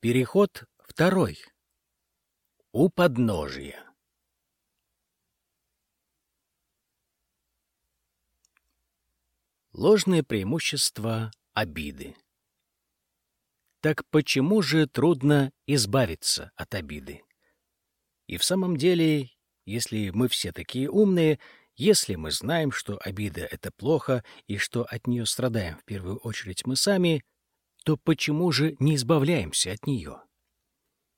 Переход второй. У подножия. Ложное преимущество обиды. Так почему же трудно избавиться от обиды? И в самом деле, если мы все такие умные, если мы знаем, что обида — это плохо и что от нее страдаем в первую очередь мы сами, то почему же не избавляемся от нее?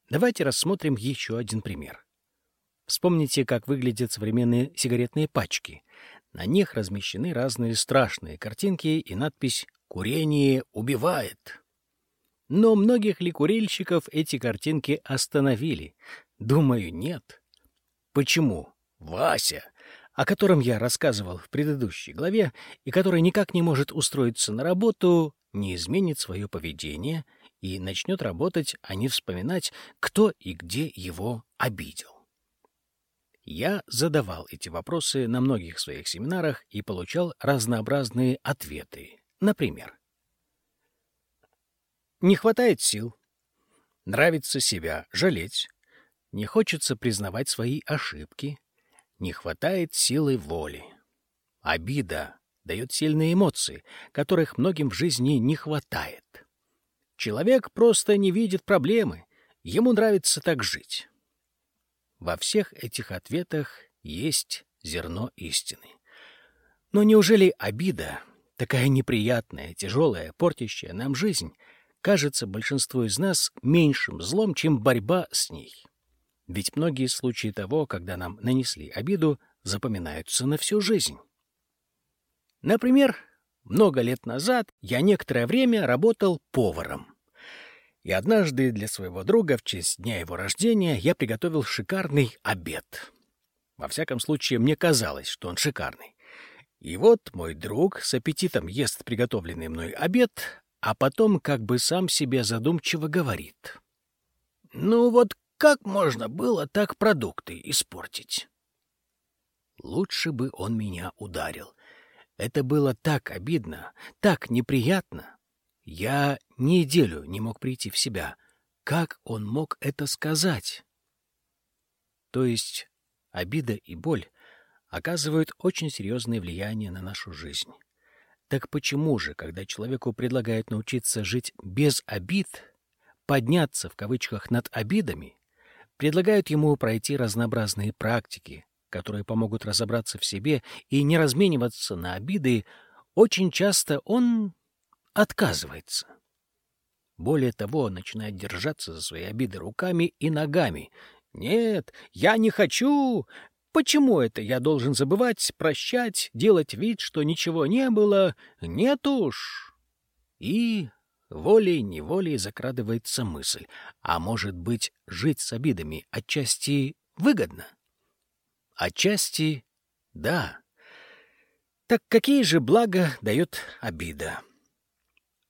Давайте рассмотрим еще один пример. Вспомните, как выглядят современные сигаретные пачки. На них размещены разные страшные картинки и надпись «Курение убивает». Но многих ли курильщиков эти картинки остановили? Думаю, нет. Почему? Вася, о котором я рассказывал в предыдущей главе и который никак не может устроиться на работу, не изменит свое поведение и начнет работать, а не вспоминать, кто и где его обидел. Я задавал эти вопросы на многих своих семинарах и получал разнообразные ответы. Например, не хватает сил, нравится себя жалеть, не хочется признавать свои ошибки, не хватает силы воли, обида, дает сильные эмоции, которых многим в жизни не хватает. Человек просто не видит проблемы, ему нравится так жить. Во всех этих ответах есть зерно истины. Но неужели обида, такая неприятная, тяжелая, портящая нам жизнь, кажется большинству из нас меньшим злом, чем борьба с ней? Ведь многие случаи того, когда нам нанесли обиду, запоминаются на всю жизнь. Например, много лет назад я некоторое время работал поваром. И однажды для своего друга в честь дня его рождения я приготовил шикарный обед. Во всяком случае, мне казалось, что он шикарный. И вот мой друг с аппетитом ест приготовленный мной обед, а потом как бы сам себе задумчиво говорит. «Ну вот как можно было так продукты испортить?» Лучше бы он меня ударил. Это было так обидно, так неприятно. Я неделю не мог прийти в себя. Как он мог это сказать? То есть обида и боль оказывают очень серьезное влияние на нашу жизнь. Так почему же, когда человеку предлагают научиться жить без обид, подняться в кавычках над обидами, предлагают ему пройти разнообразные практики, которые помогут разобраться в себе и не размениваться на обиды, очень часто он отказывается. Более того, начинает держаться за свои обиды руками и ногами. «Нет, я не хочу! Почему это я должен забывать, прощать, делать вид, что ничего не было? Нет уж!» И волей-неволей закрадывается мысль, а может быть, жить с обидами отчасти выгодно? Отчасти — да. Так какие же блага дает обида?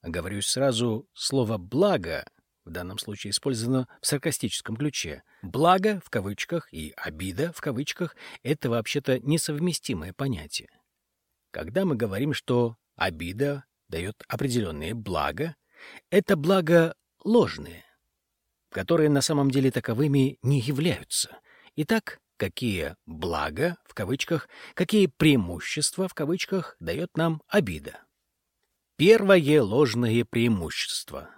Говорю сразу, слово «благо» в данном случае использовано в саркастическом ключе. «Благо» в кавычках и «обида» в кавычках — это вообще-то несовместимое понятие. Когда мы говорим, что обида дает определенные блага, это блага ложные, которые на самом деле таковыми не являются. Итак, какие «блага» в кавычках, какие «преимущества» в кавычках дает нам обида. Первое ложное преимущество.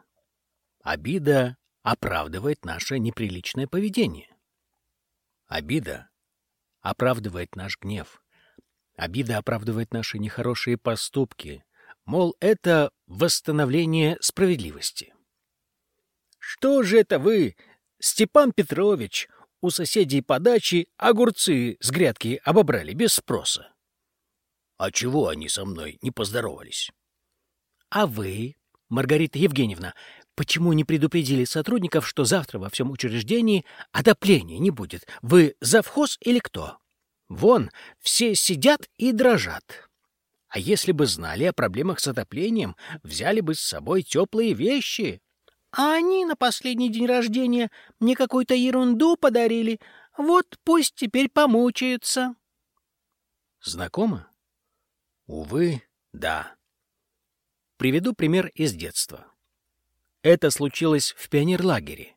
Обида оправдывает наше неприличное поведение. Обида оправдывает наш гнев. Обида оправдывает наши нехорошие поступки. Мол, это восстановление справедливости. «Что же это вы, Степан Петрович, у соседей по даче огурцы с грядки обобрали без спроса. А чего они со мной не поздоровались? А вы, Маргарита Евгеньевна, почему не предупредили сотрудников, что завтра во всем учреждении отопления не будет? Вы завхоз или кто? Вон, все сидят и дрожат. А если бы знали о проблемах с отоплением, взяли бы с собой теплые вещи, а они на последний день рождения мне какую-то ерунду подарили. Вот пусть теперь помучаются. Знакомо? Увы, да. Приведу пример из детства. Это случилось в пионерлагере.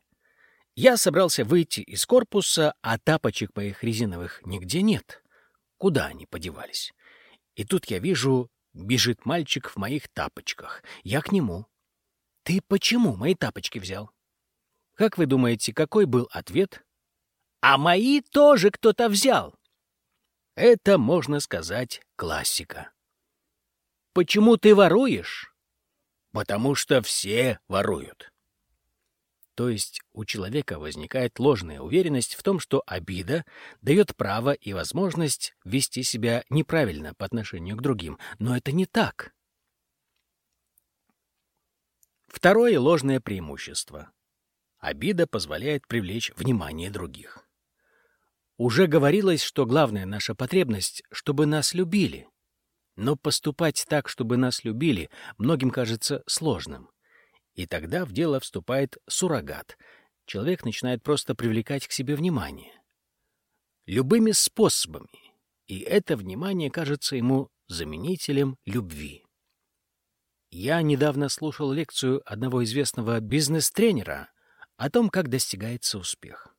Я собрался выйти из корпуса, а тапочек моих резиновых нигде нет. Куда они подевались? И тут я вижу, бежит мальчик в моих тапочках. Я к нему. «Ты почему мои тапочки взял?» Как вы думаете, какой был ответ? «А мои тоже кто-то взял!» Это, можно сказать, классика. «Почему ты воруешь?» «Потому что все воруют». То есть у человека возникает ложная уверенность в том, что обида дает право и возможность вести себя неправильно по отношению к другим. Но это не так. Второе ложное преимущество. Обида позволяет привлечь внимание других. Уже говорилось, что главная наша потребность — чтобы нас любили. Но поступать так, чтобы нас любили, многим кажется сложным. И тогда в дело вступает суррогат. Человек начинает просто привлекать к себе внимание. Любыми способами. И это внимание кажется ему заменителем любви. Я недавно слушал лекцию одного известного бизнес-тренера о том, как достигается успех.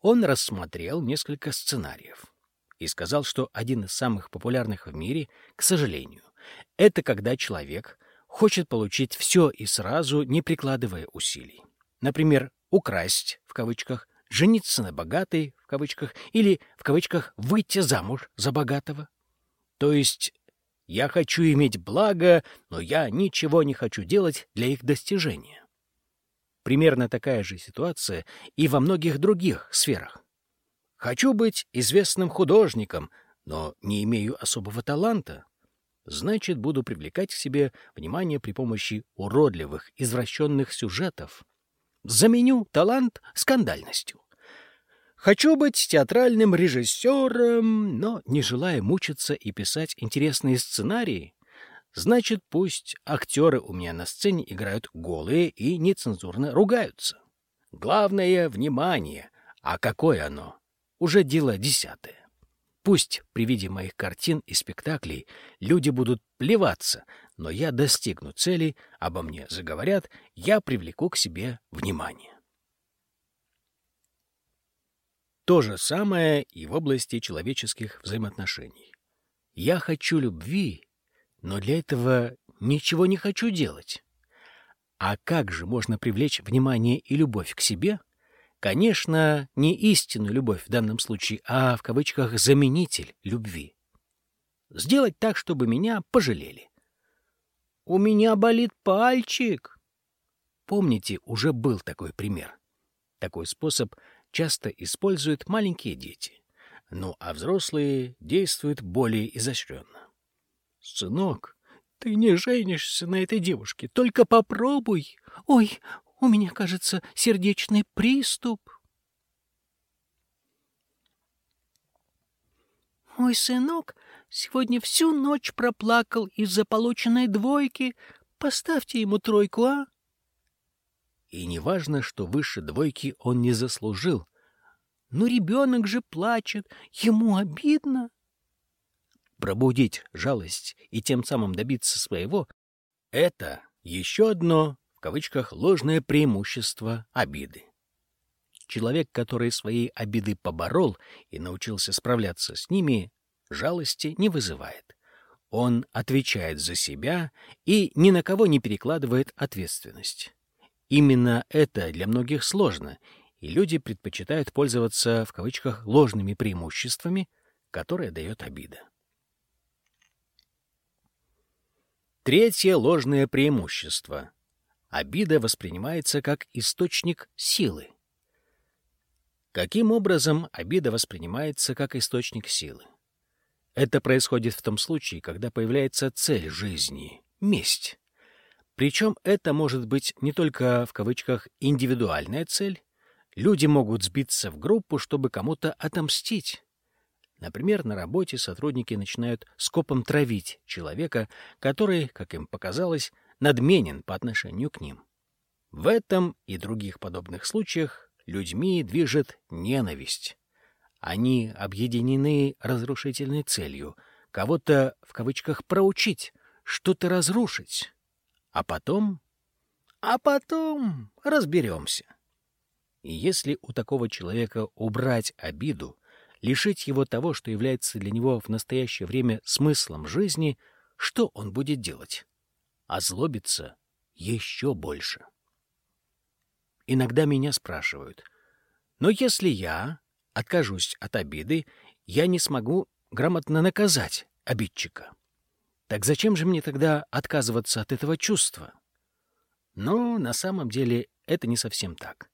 Он рассмотрел несколько сценариев и сказал, что один из самых популярных в мире, к сожалению, это когда человек хочет получить все и сразу, не прикладывая усилий. Например, «украсть» в кавычках, «жениться на богатой» в кавычках или в кавычках «выйти замуж за богатого». То есть я хочу иметь благо, но я ничего не хочу делать для их достижения. Примерно такая же ситуация и во многих других сферах. Хочу быть известным художником, но не имею особого таланта значит, буду привлекать к себе внимание при помощи уродливых, извращенных сюжетов. Заменю талант скандальностью. Хочу быть театральным режиссером, но не желая мучиться и писать интересные сценарии, значит, пусть актеры у меня на сцене играют голые и нецензурно ругаются. Главное — внимание. А какое оно? Уже дело десятое. Пусть при виде моих картин и спектаклей люди будут плеваться, но я достигну цели, обо мне заговорят, я привлеку к себе внимание. То же самое и в области человеческих взаимоотношений. Я хочу любви, но для этого ничего не хочу делать. А как же можно привлечь внимание и любовь к себе — Конечно, не истинную любовь в данном случае, а в кавычках «заменитель любви». Сделать так, чтобы меня пожалели. «У меня болит пальчик». Помните, уже был такой пример. Такой способ часто используют маленькие дети. Ну, а взрослые действуют более изощренно. «Сынок, ты не женишься на этой девушке, только попробуй. Ой, у меня, кажется, сердечный приступ. Мой сынок сегодня всю ночь проплакал из-за полученной двойки. Поставьте ему тройку, а? И не важно, что выше двойки он не заслужил. Но ребенок же плачет, ему обидно. Пробудить жалость и тем самым добиться своего — это еще одно кавычках ложное преимущество обиды. Человек, который свои обиды поборол и научился справляться с ними, жалости не вызывает. Он отвечает за себя и ни на кого не перекладывает ответственность. Именно это для многих сложно, и люди предпочитают пользоваться в кавычках ложными преимуществами, которые дает обида. Третье ложное преимущество обида воспринимается как источник силы. Каким образом обида воспринимается как источник силы? Это происходит в том случае, когда появляется цель жизни — месть. Причем это может быть не только в кавычках «индивидуальная цель», люди могут сбиться в группу, чтобы кому-то отомстить. Например, на работе сотрудники начинают скопом травить человека, который, как им показалось, надменен по отношению к ним. В этом и других подобных случаях людьми движет ненависть. Они объединены разрушительной целью — кого-то, в кавычках, проучить, что-то разрушить. А потом... а потом разберемся. И если у такого человека убрать обиду, лишить его того, что является для него в настоящее время смыслом жизни, что он будет делать? Озлобиться еще больше. Иногда меня спрашивают, но если я откажусь от обиды, я не смогу грамотно наказать обидчика. Так зачем же мне тогда отказываться от этого чувства? Но на самом деле это не совсем так.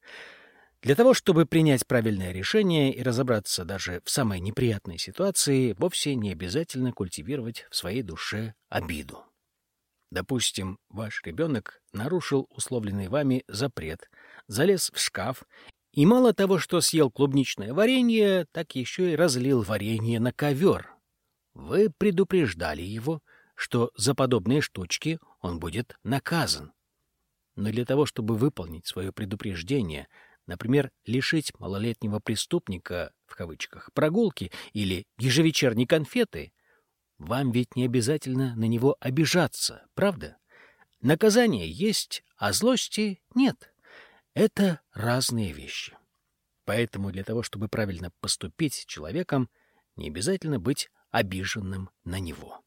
Для того, чтобы принять правильное решение и разобраться даже в самой неприятной ситуации, вовсе не обязательно культивировать в своей душе обиду. Допустим, ваш ребенок нарушил условленный вами запрет, залез в шкаф и мало того, что съел клубничное варенье, так еще и разлил варенье на ковер. Вы предупреждали его, что за подобные штучки он будет наказан. Но для того, чтобы выполнить свое предупреждение, например, лишить малолетнего преступника, в кавычках, прогулки или ежевечерней конфеты, вам ведь не обязательно на него обижаться, правда? Наказание есть, а злости нет. Это разные вещи. Поэтому для того, чтобы правильно поступить с человеком, не обязательно быть обиженным на него.